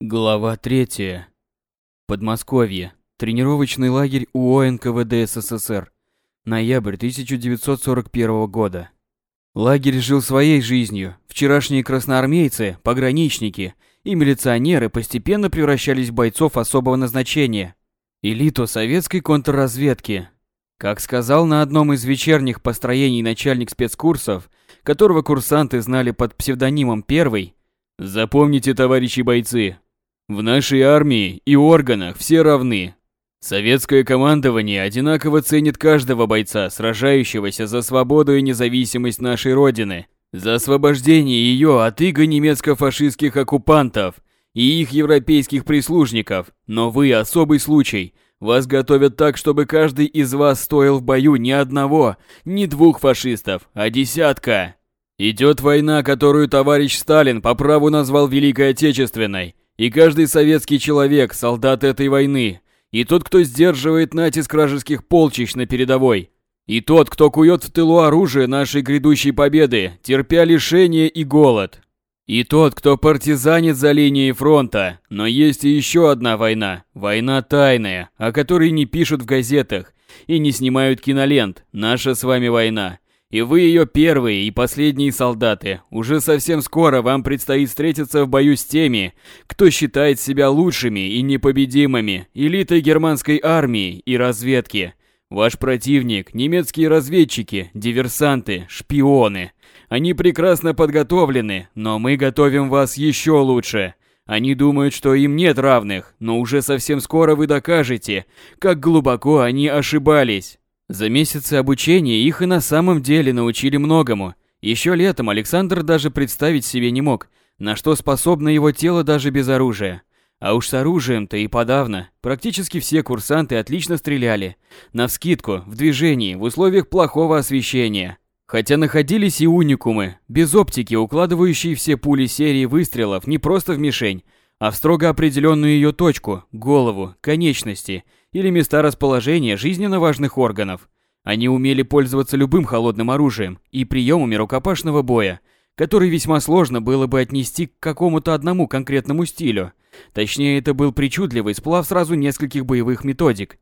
Глава 3. Подмосковье. Тренировочный лагерь УО НКВД СССР. Ноябрь 1941 года. Лагерь жил своей жизнью. Вчерашние красноармейцы, пограничники и милиционеры постепенно превращались в бойцов особого назначения. Элиту советской контрразведки. Как сказал на одном из вечерних построений начальник спецкурсов, которого курсанты знали под псевдонимом «Первый», Запомните, товарищи бойцы, в нашей армии и органах все равны. Советское командование одинаково ценит каждого бойца, сражающегося за свободу и независимость нашей Родины, за освобождение ее от иго немецко-фашистских оккупантов и их европейских прислужников. Но вы особый случай. Вас готовят так, чтобы каждый из вас стоил в бою не одного, не двух фашистов, а десятка. Идет война, которую товарищ Сталин по праву назвал Великой Отечественной. И каждый советский человек – солдат этой войны. И тот, кто сдерживает натиск вражеских полчищ на передовой. И тот, кто кует в тылу оружие нашей грядущей победы, терпя лишение и голод. И тот, кто партизанит за линией фронта. Но есть и еще одна война. Война тайная, о которой не пишут в газетах и не снимают кинолент. Наша с вами война. И вы ее первые и последние солдаты. Уже совсем скоро вам предстоит встретиться в бою с теми, кто считает себя лучшими и непобедимыми, элитой германской армии и разведки. Ваш противник – немецкие разведчики, диверсанты, шпионы. Они прекрасно подготовлены, но мы готовим вас еще лучше. Они думают, что им нет равных, но уже совсем скоро вы докажете, как глубоко они ошибались. За месяцы обучения их и на самом деле научили многому. Еще летом Александр даже представить себе не мог, на что способно его тело даже без оружия. А уж с оружием-то и подавно. Практически все курсанты отлично стреляли. Навскидку, в движении, в условиях плохого освещения. Хотя находились и уникумы, без оптики, укладывающие все пули серии выстрелов не просто в мишень, а в строго определенную ее точку, голову, конечности – или места расположения жизненно важных органов. Они умели пользоваться любым холодным оружием и приемами рукопашного боя, который весьма сложно было бы отнести к какому-то одному конкретному стилю. Точнее, это был причудливый сплав сразу нескольких боевых методик,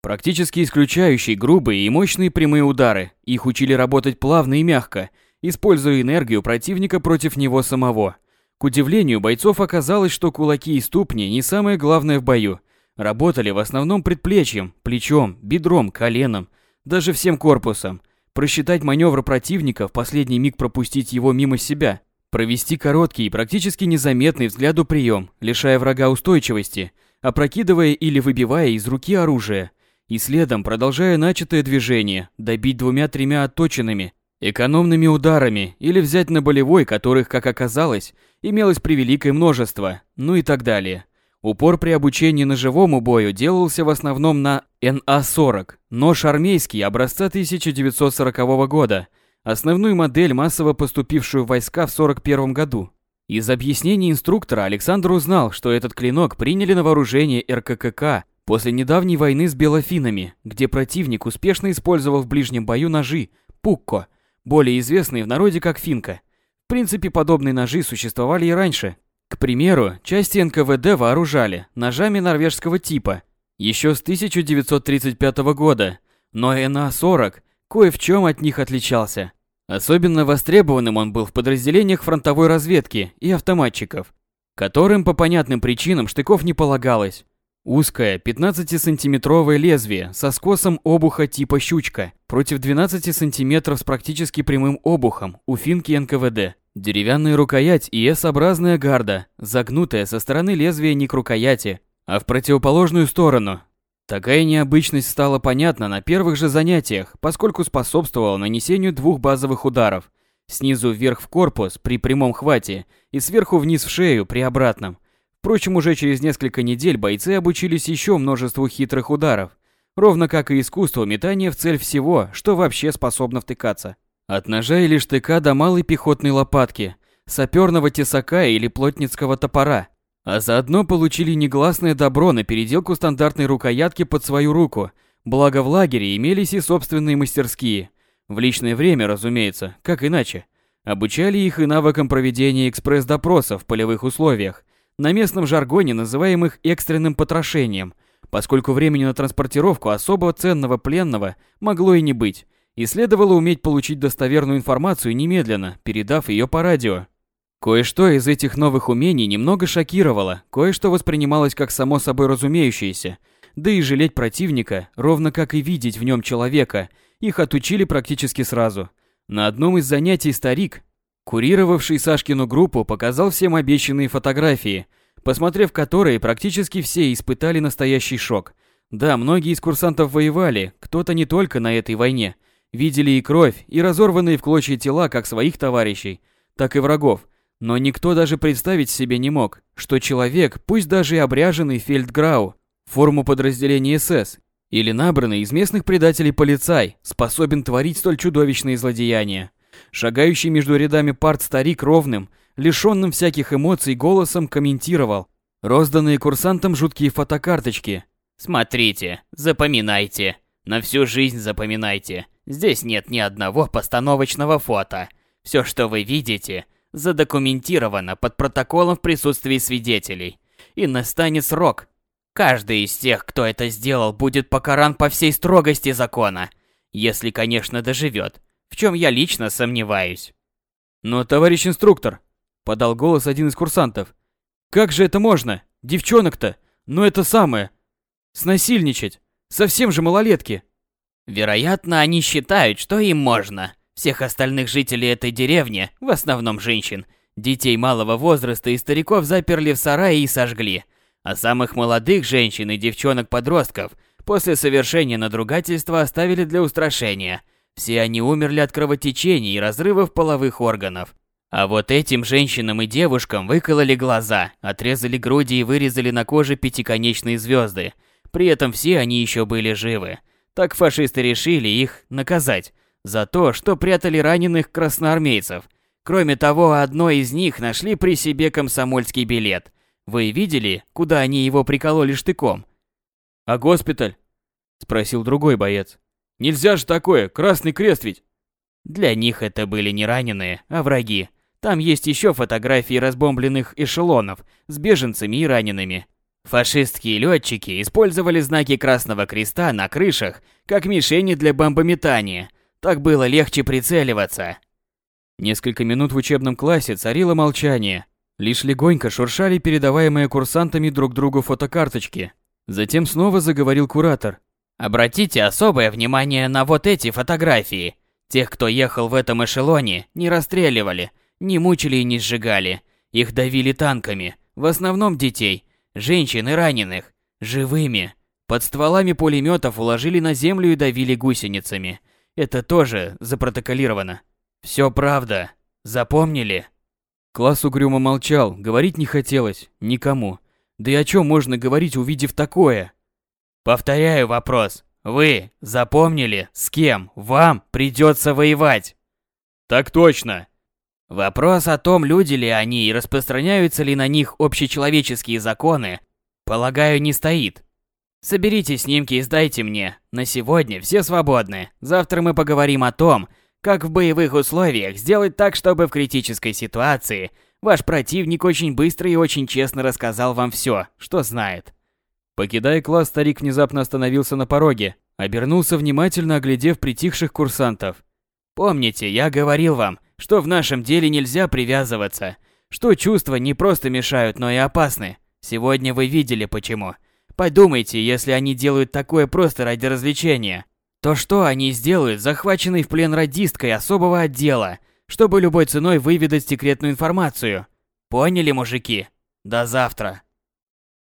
практически исключающий грубые и мощные прямые удары. Их учили работать плавно и мягко, используя энергию противника против него самого. К удивлению бойцов оказалось, что кулаки и ступни не самое главное в бою – Работали в основном предплечьем, плечом, бедром, коленом, даже всем корпусом. Просчитать маневр противника, в последний миг пропустить его мимо себя. Провести короткий и практически незаметный взгляду прием, лишая врага устойчивости, опрокидывая или выбивая из руки оружие. И следом, продолжая начатое движение, добить двумя-тремя отточенными, экономными ударами или взять на болевой, которых, как оказалось, имелось превеликое множество, ну и так далее. Упор при обучении ножевому бою делался в основном на НА-40, нож армейский образца 1940 года, основную модель, массово поступившую в войска в 41 году. Из объяснений инструктора Александр узнал, что этот клинок приняли на вооружение РККК после недавней войны с белофинами, где противник успешно использовал в ближнем бою ножи пукко, более известные в народе как финка. В принципе, подобные ножи существовали и раньше, к примеру, части НКВД вооружали ножами норвежского типа еще с 1935 года, но НА-40 кое в чем от них отличался. Особенно востребованным он был в подразделениях фронтовой разведки и автоматчиков, которым по понятным причинам штыков не полагалось. Узкое 15-сантиметровое лезвие со скосом обуха типа щучка против 12 сантиметров с практически прямым обухом у финки НКВД. Деревянная рукоять и S-образная гарда, загнутая со стороны лезвия не к рукояти, а в противоположную сторону. Такая необычность стала понятна на первых же занятиях, поскольку способствовала нанесению двух базовых ударов. Снизу вверх в корпус при прямом хвате и сверху вниз в шею при обратном. Впрочем, уже через несколько недель бойцы обучились еще множеству хитрых ударов, ровно как и искусству метания в цель всего, что вообще способно втыкаться. От ножа или штыка до малой пехотной лопатки, саперного тесака или плотницкого топора. А заодно получили негласное добро на переделку стандартной рукоятки под свою руку. Благо в лагере имелись и собственные мастерские. В личное время, разумеется, как иначе. Обучали их и навыкам проведения экспресс-допросов в полевых условиях, на местном жаргоне называемых экстренным потрошением, поскольку времени на транспортировку особо ценного пленного могло и не быть, и следовало уметь получить достоверную информацию немедленно, передав ее по радио. Кое-что из этих новых умений немного шокировало, кое-что воспринималось как само собой разумеющееся, да и жалеть противника, ровно как и видеть в нем человека, их отучили практически сразу. На одном из занятий старик, курировавший Сашкину группу, показал всем обещанные фотографии, посмотрев которые практически все испытали настоящий шок. Да, многие из курсантов воевали, кто-то не только на этой войне. Видели и кровь, и разорванные в клочья тела как своих товарищей, так и врагов. Но никто даже представить себе не мог, что человек, пусть даже и обряженный фельдграу, форму подразделения СС, или набранный из местных предателей полицай, способен творить столь чудовищные злодеяния. Шагающий между рядами парт старик ровным, лишенным всяких эмоций голосом комментировал розданные курсантам жуткие фотокарточки. «Смотрите, запоминайте, на всю жизнь запоминайте. Здесь нет ни одного постановочного фото. Все, что вы видите, задокументировано под протоколом в присутствии свидетелей. И настанет срок. Каждый из тех, кто это сделал, будет покаран по всей строгости закона. Если, конечно, доживет. В чем я лично сомневаюсь. Но, товарищ инструктор, подал голос один из курсантов. Как же это можно? Девчонок-то, ну это самое. Снасильничать. Совсем же малолетки. Вероятно, они считают, что им можно. Всех остальных жителей этой деревни, в основном женщин, детей малого возраста и стариков заперли в сарае и сожгли. А самых молодых женщин и девчонок-подростков после совершения надругательства оставили для устрашения. Все они умерли от кровотечений и разрывов половых органов. А вот этим женщинам и девушкам выкололи глаза, отрезали груди и вырезали на коже пятиконечные звезды. При этом все они еще были живы. Так фашисты решили их наказать, за то, что прятали раненых красноармейцев. Кроме того, одной из них нашли при себе комсомольский билет. Вы видели, куда они его прикололи штыком? А госпиталь? Спросил другой боец. Нельзя же такое, Красный Крест ведь. Для них это были не раненые, а враги. Там есть еще фотографии разбомбленных эшелонов с беженцами и ранеными. Фашистские летчики использовали знаки Красного Креста на крышах как мишени для бомбометания – так было легче прицеливаться. Несколько минут в учебном классе царило молчание. Лишь легонько шуршали передаваемые курсантами друг другу фотокарточки. Затем снова заговорил куратор. Обратите особое внимание на вот эти фотографии. Тех, кто ехал в этом эшелоне, не расстреливали, не мучили и не сжигали. Их давили танками, в основном детей, женщин и раненых, живыми. Под стволами пулеметов уложили на землю и давили гусеницами. Это тоже запротоколировано. Все правда. Запомнили? Класс угрюмо молчал, говорить не хотелось, никому. Да и о чем можно говорить, увидев такое? Повторяю вопрос. Вы запомнили, с кем вам придется воевать? Так точно. Вопрос о том, люди ли они и распространяются ли на них общечеловеческие законы, полагаю, не стоит. Соберите снимки и сдайте мне. На сегодня все свободны. Завтра мы поговорим о том, как в боевых условиях сделать так, чтобы в критической ситуации ваш противник очень быстро и очень честно рассказал вам все, что знает. Покидая класс, старик внезапно остановился на пороге, обернулся внимательно оглядев притихших курсантов. Помните, я говорил вам, что в нашем деле нельзя привязываться, что чувства не просто мешают, но и опасны. Сегодня вы видели почему. Подумайте, если они делают такое просто ради развлечения, то что они сделают захваченной в плен радисткой особого отдела, чтобы любой ценой выведать секретную информацию? Поняли, мужики? До завтра.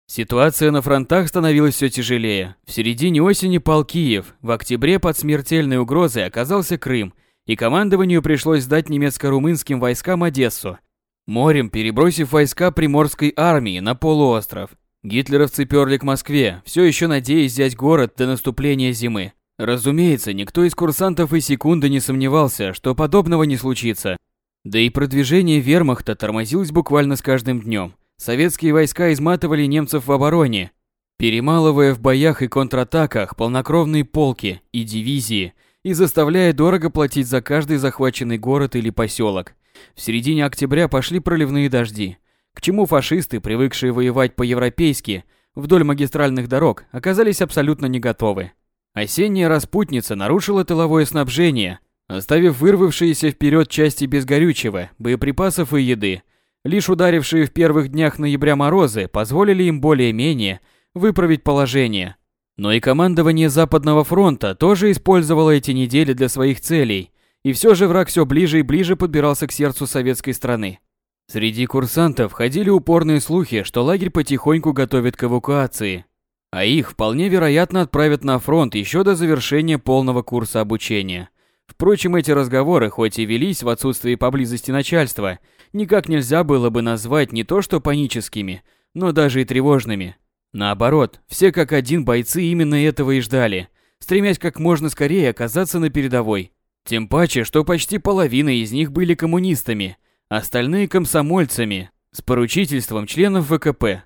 Ситуация на фронтах становилась все тяжелее. В середине осени пал Киев, в октябре под смертельной угрозой оказался Крым, и командованию пришлось сдать немецко-румынским войскам Одессу, морем перебросив войска Приморской армии на полуостров. Гитлеровцы перли к Москве, все еще надеясь взять город до наступления зимы. Разумеется, никто из курсантов и секунды не сомневался, что подобного не случится. Да и продвижение вермахта тормозилось буквально с каждым днем. Советские войска изматывали немцев в обороне, перемалывая в боях и контратаках полнокровные полки и дивизии и заставляя дорого платить за каждый захваченный город или поселок. В середине октября пошли проливные дожди – к чему фашисты, привыкшие воевать по-европейски, вдоль магистральных дорог, оказались абсолютно не готовы. Осенняя распутница нарушила тыловое снабжение, оставив вырвавшиеся вперед части без горючего, боеприпасов и еды. Лишь ударившие в первых днях ноября морозы позволили им более-менее выправить положение. Но и командование Западного фронта тоже использовало эти недели для своих целей, и все же враг все ближе и ближе подбирался к сердцу советской страны. Среди курсантов ходили упорные слухи, что лагерь потихоньку готовит к эвакуации, а их вполне вероятно отправят на фронт еще до завершения полного курса обучения. Впрочем, эти разговоры, хоть и велись в отсутствии поблизости начальства, никак нельзя было бы назвать не то что паническими, но даже и тревожными. Наоборот, все как один бойцы именно этого и ждали, стремясь как можно скорее оказаться на передовой. Тем паче, что почти половина из них были коммунистами, остальные комсомольцами, с поручительством членов ВКП.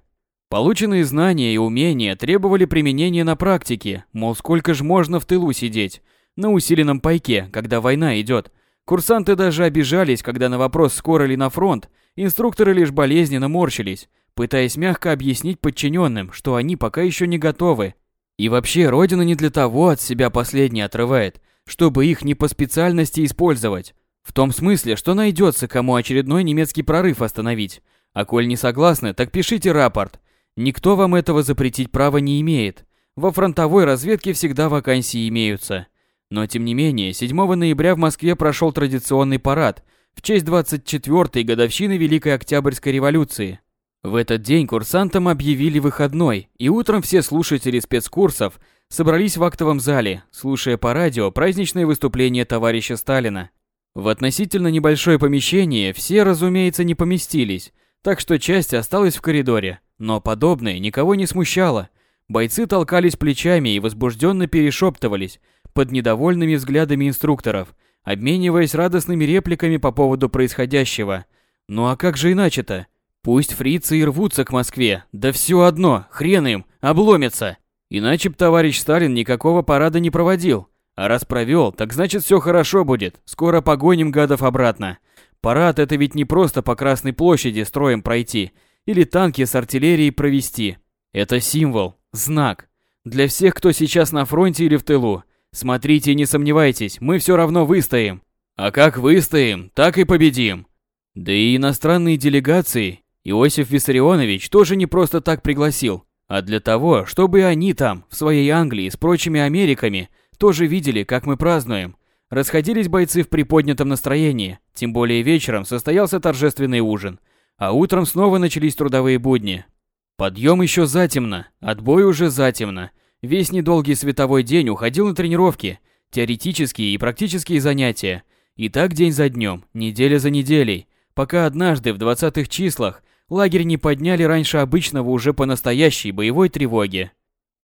Полученные знания и умения требовали применения на практике, мол, сколько ж можно в тылу сидеть, на усиленном пайке, когда война идет. Курсанты даже обижались, когда на вопрос, скоро ли на фронт, инструкторы лишь болезненно морщились, пытаясь мягко объяснить подчиненным, что они пока еще не готовы. И вообще, Родина не для того от себя последнее отрывает, чтобы их не по специальности использовать. В том смысле, что найдется, кому очередной немецкий прорыв остановить. А коль не согласны, так пишите рапорт. Никто вам этого запретить права не имеет. Во фронтовой разведке всегда вакансии имеются. Но тем не менее, 7 ноября в Москве прошел традиционный парад в честь 24-й годовщины Великой Октябрьской революции. В этот день курсантам объявили выходной, и утром все слушатели спецкурсов собрались в актовом зале, слушая по радио праздничное выступление товарища Сталина. В относительно небольшое помещение все, разумеется, не поместились, так что часть осталась в коридоре, но подобное никого не смущало. Бойцы толкались плечами и возбужденно перешептывались под недовольными взглядами инструкторов, обмениваясь радостными репликами по поводу происходящего. Ну а как же иначе-то? Пусть фрицы и рвутся к Москве, да все одно, хрен им, обломятся. Иначе б товарищ Сталин никакого парада не проводил. А раз провел, так значит все хорошо будет, скоро погоним гадов обратно. Парад это ведь не просто по Красной площади строем пройти, или танки с артиллерией провести. Это символ, знак. Для всех, кто сейчас на фронте или в тылу. Смотрите и не сомневайтесь, мы все равно выстоим. А как выстоим, так и победим. Да и иностранные делегации, Иосиф Виссарионович тоже не просто так пригласил, а для того, чтобы они там, в своей Англии с прочими Америками, тоже видели, как мы празднуем. Расходились бойцы в приподнятом настроении, тем более вечером состоялся торжественный ужин, а утром снова начались трудовые будни. Подъем еще затемно, отбой уже затемно. Весь недолгий световой день уходил на тренировки, теоретические и практические занятия. И так день за днем, неделя за неделей, пока однажды в 20-х числах лагерь не подняли раньше обычного уже по настоящей боевой тревоге.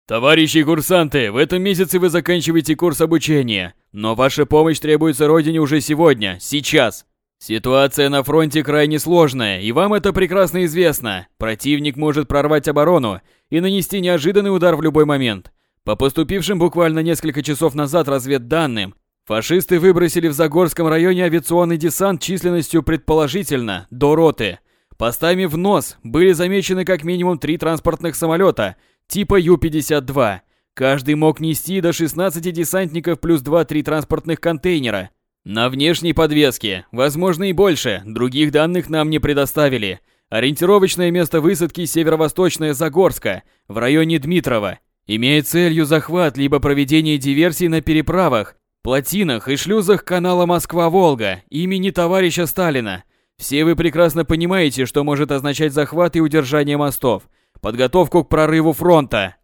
Товарищи курсанты, в этом месяце вы заканчиваете курс обучения, но ваша помощь требуется Родине уже сегодня, сейчас. Ситуация на фронте крайне сложная, и вам это прекрасно известно. Противник может прорвать оборону и нанести неожиданный удар в любой момент. По поступившим буквально несколько часов назад разведданным, фашисты выбросили в Загорском районе авиационный десант численностью предположительно до роты – Постами в нос были замечены как минимум три транспортных самолета типа Ю-52. Каждый мог нести до 16 десантников плюс 2-3 транспортных контейнера. На внешней подвеске, возможно и больше, других данных нам не предоставили. Ориентировочное место высадки северо-восточная Загорска, в районе Дмитрова, имеет целью захват либо проведение диверсий на переправах, плотинах и шлюзах канала Москва-Волга имени товарища Сталина – все вы прекрасно понимаете, что может означать захват и удержание мостов, подготовку к прорыву фронта.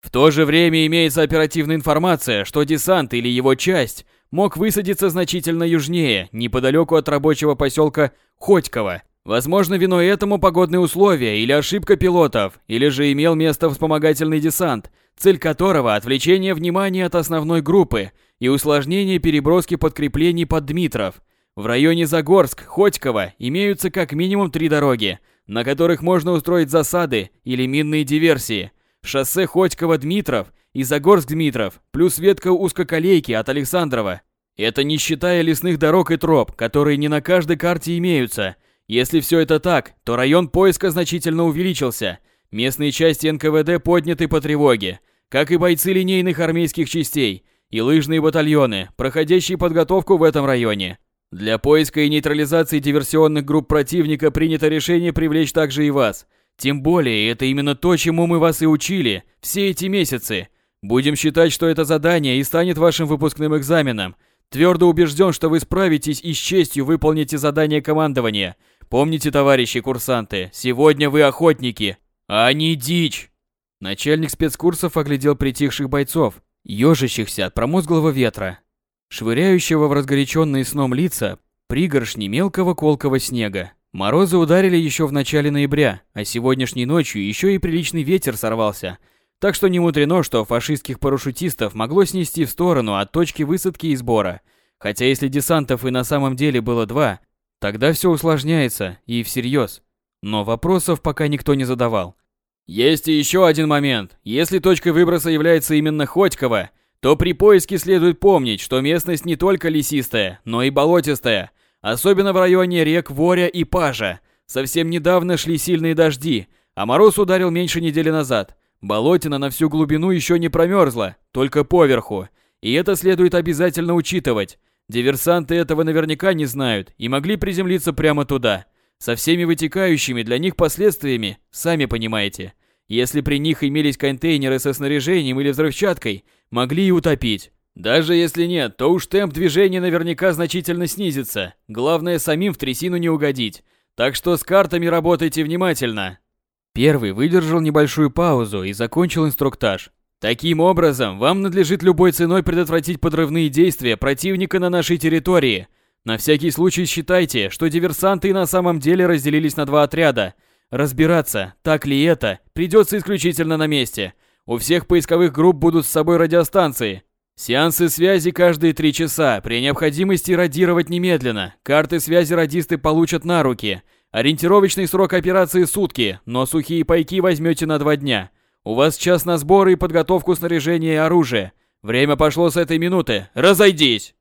В то же время имеется оперативная информация, что десант или его часть мог высадиться значительно южнее, неподалеку от рабочего поселка Хотьково. Возможно, виной этому погодные условия или ошибка пилотов, или же имел место вспомогательный десант, цель которого отвлечение внимания от основной группы и усложнение переброски подкреплений под Дмитров – в районе Загорск, Хотьково имеются как минимум три дороги, на которых можно устроить засады или минные диверсии. Шоссе Хотьково-Дмитров и Загорск-Дмитров, плюс ветка узкоколейки от Александрова. Это не считая лесных дорог и троп, которые не на каждой карте имеются, Если все это так, то район поиска значительно увеличился. Местные части НКВД подняты по тревоге, как и бойцы линейных армейских частей и лыжные батальоны, проходящие подготовку в этом районе. Для поиска и нейтрализации диверсионных групп противника принято решение привлечь также и вас. Тем более, это именно то, чему мы вас и учили все эти месяцы. Будем считать, что это задание и станет вашим выпускным экзаменом. Твердо убежден, что вы справитесь и с честью выполните задание командования. Помните, товарищи курсанты, сегодня вы охотники, а не дичь. Начальник спецкурсов оглядел притихших бойцов, ежащихся от промозглого ветра, швыряющего в разгоряченные сном лица пригоршни мелкого колкого снега. Морозы ударили еще в начале ноября, а сегодняшней ночью еще и приличный ветер сорвался. Так что не мудрено, что фашистских парашютистов могло снести в сторону от точки высадки и сбора. Хотя если десантов и на самом деле было два, тогда все усложняется и всерьез. Но вопросов пока никто не задавал. Есть и еще один момент. Если точкой выброса является именно Хотьково, то при поиске следует помнить, что местность не только лесистая, но и болотистая, особенно в районе рек Воря и Пажа. Совсем недавно шли сильные дожди, а мороз ударил меньше недели назад. Болотина на всю глубину еще не промерзла, только поверху. И это следует обязательно учитывать. Диверсанты этого наверняка не знают и могли приземлиться прямо туда. Со всеми вытекающими для них последствиями, сами понимаете. Если при них имелись контейнеры со снаряжением или взрывчаткой, могли и утопить. Даже если нет, то уж темп движения наверняка значительно снизится. Главное самим в трясину не угодить. Так что с картами работайте внимательно. Первый выдержал небольшую паузу и закончил инструктаж. Таким образом, вам надлежит любой ценой предотвратить подрывные действия противника на нашей территории. На всякий случай считайте, что диверсанты на самом деле разделились на два отряда – Разбираться, так ли это, придется исключительно на месте. У всех поисковых групп будут с собой радиостанции. Сеансы связи каждые три часа, при необходимости радировать немедленно. Карты связи радисты получат на руки. Ориентировочный срок операции сутки, но сухие пайки возьмете на два дня. У вас час на сборы и подготовку снаряжения и оружия. Время пошло с этой минуты. Разойдись!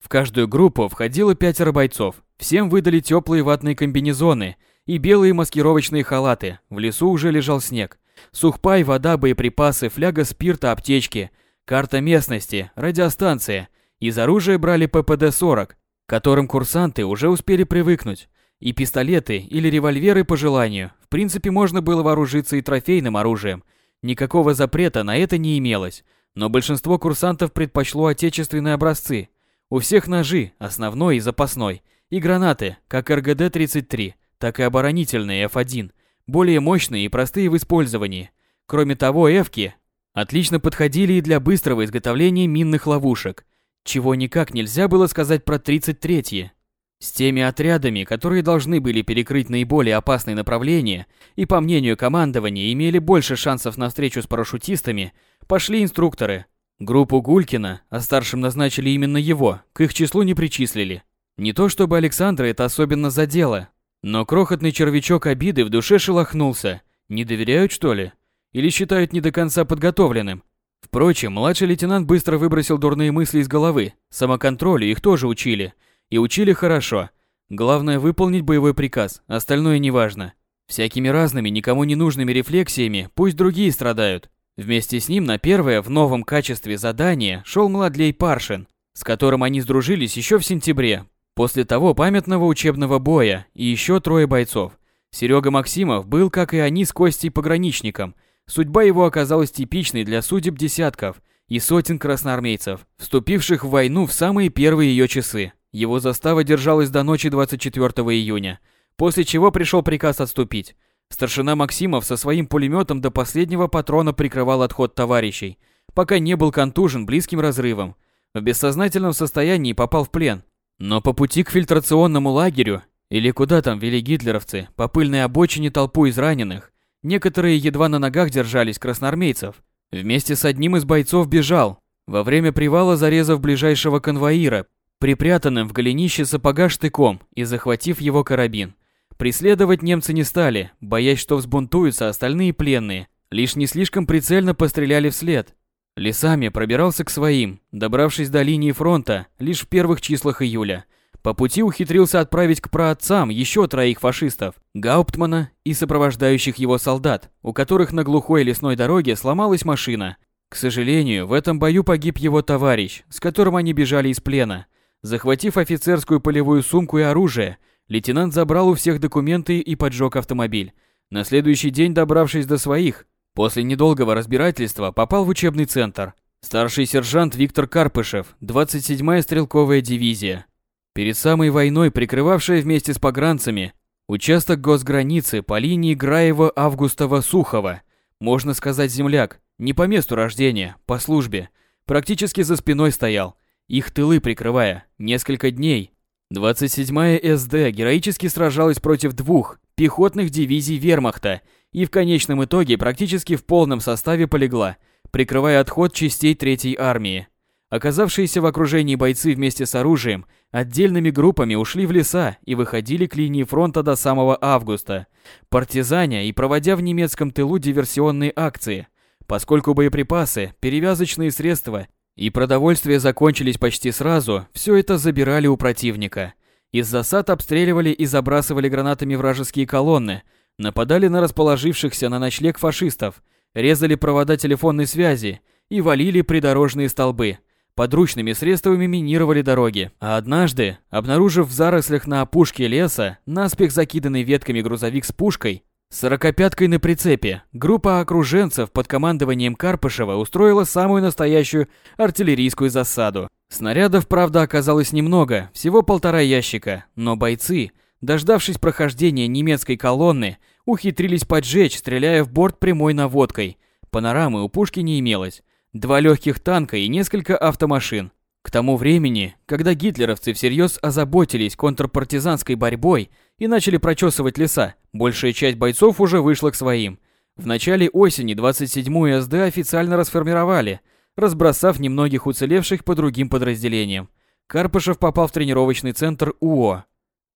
В каждую группу входило пятеро бойцов. Всем выдали теплые ватные комбинезоны – и белые маскировочные халаты. В лесу уже лежал снег. Сухпай, вода, боеприпасы, фляга спирта, аптечки, карта местности, радиостанция. Из оружия брали ППД-40, к которым курсанты уже успели привыкнуть. И пистолеты или револьверы по желанию. В принципе, можно было вооружиться и трофейным оружием. Никакого запрета на это не имелось. Но большинство курсантов предпочло отечественные образцы. У всех ножи, основной и запасной, и гранаты, как РГД-33, так и оборонительные F1, более мощные и простые в использовании. Кроме того, Эвки отлично подходили и для быстрого изготовления минных ловушек, чего никак нельзя было сказать про 33-е. С теми отрядами, которые должны были перекрыть наиболее опасные направления и, по мнению командования, имели больше шансов на встречу с парашютистами, пошли инструкторы. Группу Гулькина, а старшим назначили именно его, к их числу не причислили. Не то чтобы Александра это особенно задело, но крохотный червячок обиды в душе шелохнулся. Не доверяют, что ли? Или считают не до конца подготовленным? Впрочем, младший лейтенант быстро выбросил дурные мысли из головы. Самоконтролю их тоже учили. И учили хорошо. Главное выполнить боевой приказ, остальное неважно. Всякими разными, никому не нужными рефлексиями пусть другие страдают. Вместе с ним на первое в новом качестве задание шел младлей Паршин, с которым они сдружились еще в сентябре, После того памятного учебного боя и еще трое бойцов. Серега Максимов был, как и они, с Костей пограничником. Судьба его оказалась типичной для судеб десятков и сотен красноармейцев, вступивших в войну в самые первые ее часы. Его застава держалась до ночи 24 июня, после чего пришел приказ отступить. Старшина Максимов со своим пулеметом до последнего патрона прикрывал отход товарищей, пока не был контужен близким разрывом. В бессознательном состоянии попал в плен, но по пути к фильтрационному лагерю, или куда там вели гитлеровцы, по пыльной обочине толпу из раненых, некоторые едва на ногах держались красноармейцев. Вместе с одним из бойцов бежал, во время привала зарезав ближайшего конвоира, припрятанным в голенище сапога штыком и захватив его карабин. Преследовать немцы не стали, боясь, что взбунтуются остальные пленные, лишь не слишком прицельно постреляли вслед, Лесами пробирался к своим, добравшись до линии фронта лишь в первых числах июля. По пути ухитрился отправить к праотцам еще троих фашистов, Гауптмана и сопровождающих его солдат, у которых на глухой лесной дороге сломалась машина. К сожалению, в этом бою погиб его товарищ, с которым они бежали из плена. Захватив офицерскую полевую сумку и оружие, лейтенант забрал у всех документы и поджег автомобиль. На следующий день, добравшись до своих, после недолгого разбирательства попал в учебный центр. Старший сержант Виктор Карпышев, 27-я стрелковая дивизия. Перед самой войной прикрывавшая вместе с погранцами участок госграницы по линии Граева-Августова-Сухова, можно сказать земляк, не по месту рождения, по службе, практически за спиной стоял, их тылы прикрывая, несколько дней. 27-я СД героически сражалась против двух пехотных дивизий вермахта и в конечном итоге практически в полном составе полегла, прикрывая отход частей Третьей армии. Оказавшиеся в окружении бойцы вместе с оружием отдельными группами ушли в леса и выходили к линии фронта до самого августа, партизаня и проводя в немецком тылу диверсионные акции, поскольку боеприпасы, перевязочные средства и продовольствие закончились почти сразу, все это забирали у противника. Из засад обстреливали и забрасывали гранатами вражеские колонны, нападали на расположившихся на ночлег фашистов, резали провода телефонной связи и валили придорожные столбы – подручными средствами минировали дороги. А однажды, обнаружив в зарослях на опушке леса наспех закиданный ветками грузовик с пушкой, сорокопяткой на прицепе, группа окруженцев под командованием Карпышева устроила самую настоящую артиллерийскую засаду. Снарядов, правда, оказалось немного, всего полтора ящика, но бойцы, дождавшись прохождения немецкой колонны, ухитрились поджечь, стреляя в борт прямой наводкой. Панорамы у пушки не имелось, два легких танка и несколько автомашин. К тому времени, когда гитлеровцы всерьез озаботились контрпартизанской борьбой и начали прочесывать леса, большая часть бойцов уже вышла к своим. В начале осени 27-ю СД официально расформировали, разбросав немногих уцелевших по другим подразделениям. Карпышев попал в тренировочный центр УО.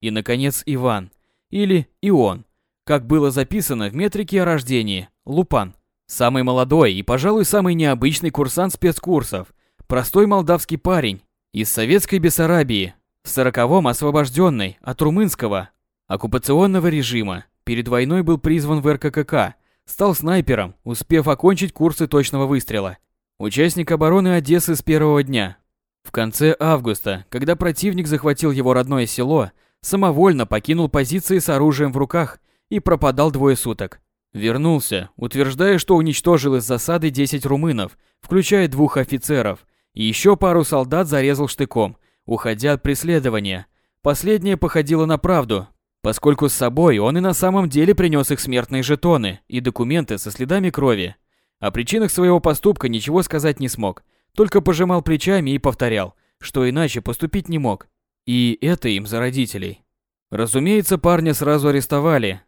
И, наконец, Иван. Или Ион. Как было записано в метрике о рождении. Лупан. Самый молодой и, пожалуй, самый необычный курсант спецкурсов. Простой молдавский парень из советской Бессарабии, в сороковом освобожденный от румынского оккупационного режима. Перед войной был призван в РККК, стал снайпером, успев окончить курсы точного выстрела. Участник обороны Одессы с первого дня. В конце августа, когда противник захватил его родное село, самовольно покинул позиции с оружием в руках и пропадал двое суток. Вернулся, утверждая, что уничтожил из засады 10 румынов, включая двух офицеров, и еще пару солдат зарезал штыком, уходя от преследования. Последнее походило на правду, поскольку с собой он и на самом деле принес их смертные жетоны и документы со следами крови. О причинах своего поступка ничего сказать не смог, только пожимал плечами и повторял, что иначе поступить не мог. И это им за родителей. Разумеется, парня сразу арестовали,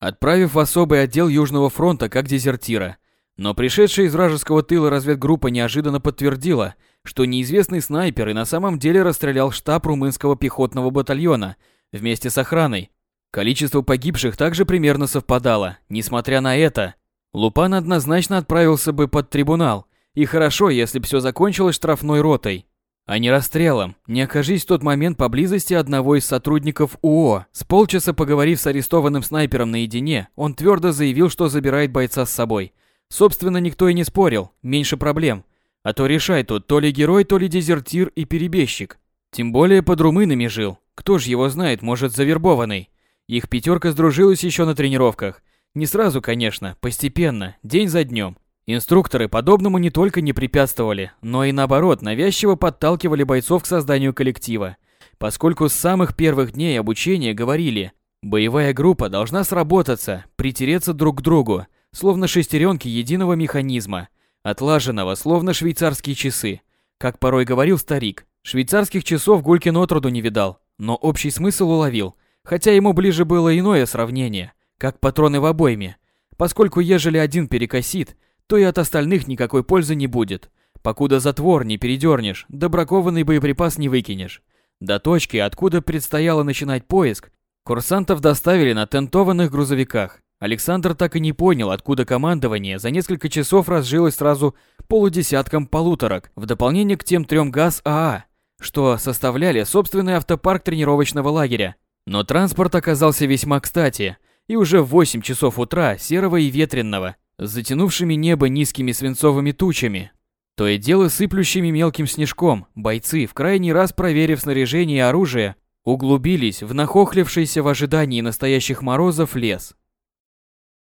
отправив в особый отдел Южного фронта как дезертира. Но пришедшая из вражеского тыла разведгруппа неожиданно подтвердила, что неизвестный снайпер и на самом деле расстрелял штаб румынского пехотного батальона вместе с охраной. Количество погибших также примерно совпадало. Несмотря на это, Лупан однозначно отправился бы под трибунал. И хорошо, если бы все закончилось штрафной ротой а не расстрелом, не окажись в тот момент поблизости одного из сотрудников УО. С полчаса поговорив с арестованным снайпером наедине, он твердо заявил, что забирает бойца с собой. Собственно, никто и не спорил, меньше проблем. А то решай тут, то ли герой, то ли дезертир и перебежчик. Тем более под румынами жил. Кто ж его знает, может, завербованный. Их пятерка сдружилась еще на тренировках. Не сразу, конечно, постепенно, день за днем. Инструкторы подобному не только не препятствовали, но и наоборот навязчиво подталкивали бойцов к созданию коллектива, поскольку с самых первых дней обучения говорили, боевая группа должна сработаться, притереться друг к другу, словно шестеренки единого механизма, отлаженного, словно швейцарские часы. Как порой говорил старик, швейцарских часов Гулькин отроду не видал, но общий смысл уловил, хотя ему ближе было иное сравнение, как патроны в обойме, поскольку ежели один перекосит – то и от остальных никакой пользы не будет. Покуда затвор не передернешь, добракованный боеприпас не выкинешь. До точки, откуда предстояло начинать поиск, курсантов доставили на тентованных грузовиках. Александр так и не понял, откуда командование за несколько часов разжилось сразу полудесятком полуторок, в дополнение к тем трем ГАЗ АА, что составляли собственный автопарк тренировочного лагеря. Но транспорт оказался весьма кстати, и уже в 8 часов утра серого и ветренного, затянувшими небо низкими свинцовыми тучами, то и дело сыплющими мелким снежком, бойцы, в крайний раз проверив снаряжение и оружие, углубились в нахохлившийся в ожидании настоящих морозов лес.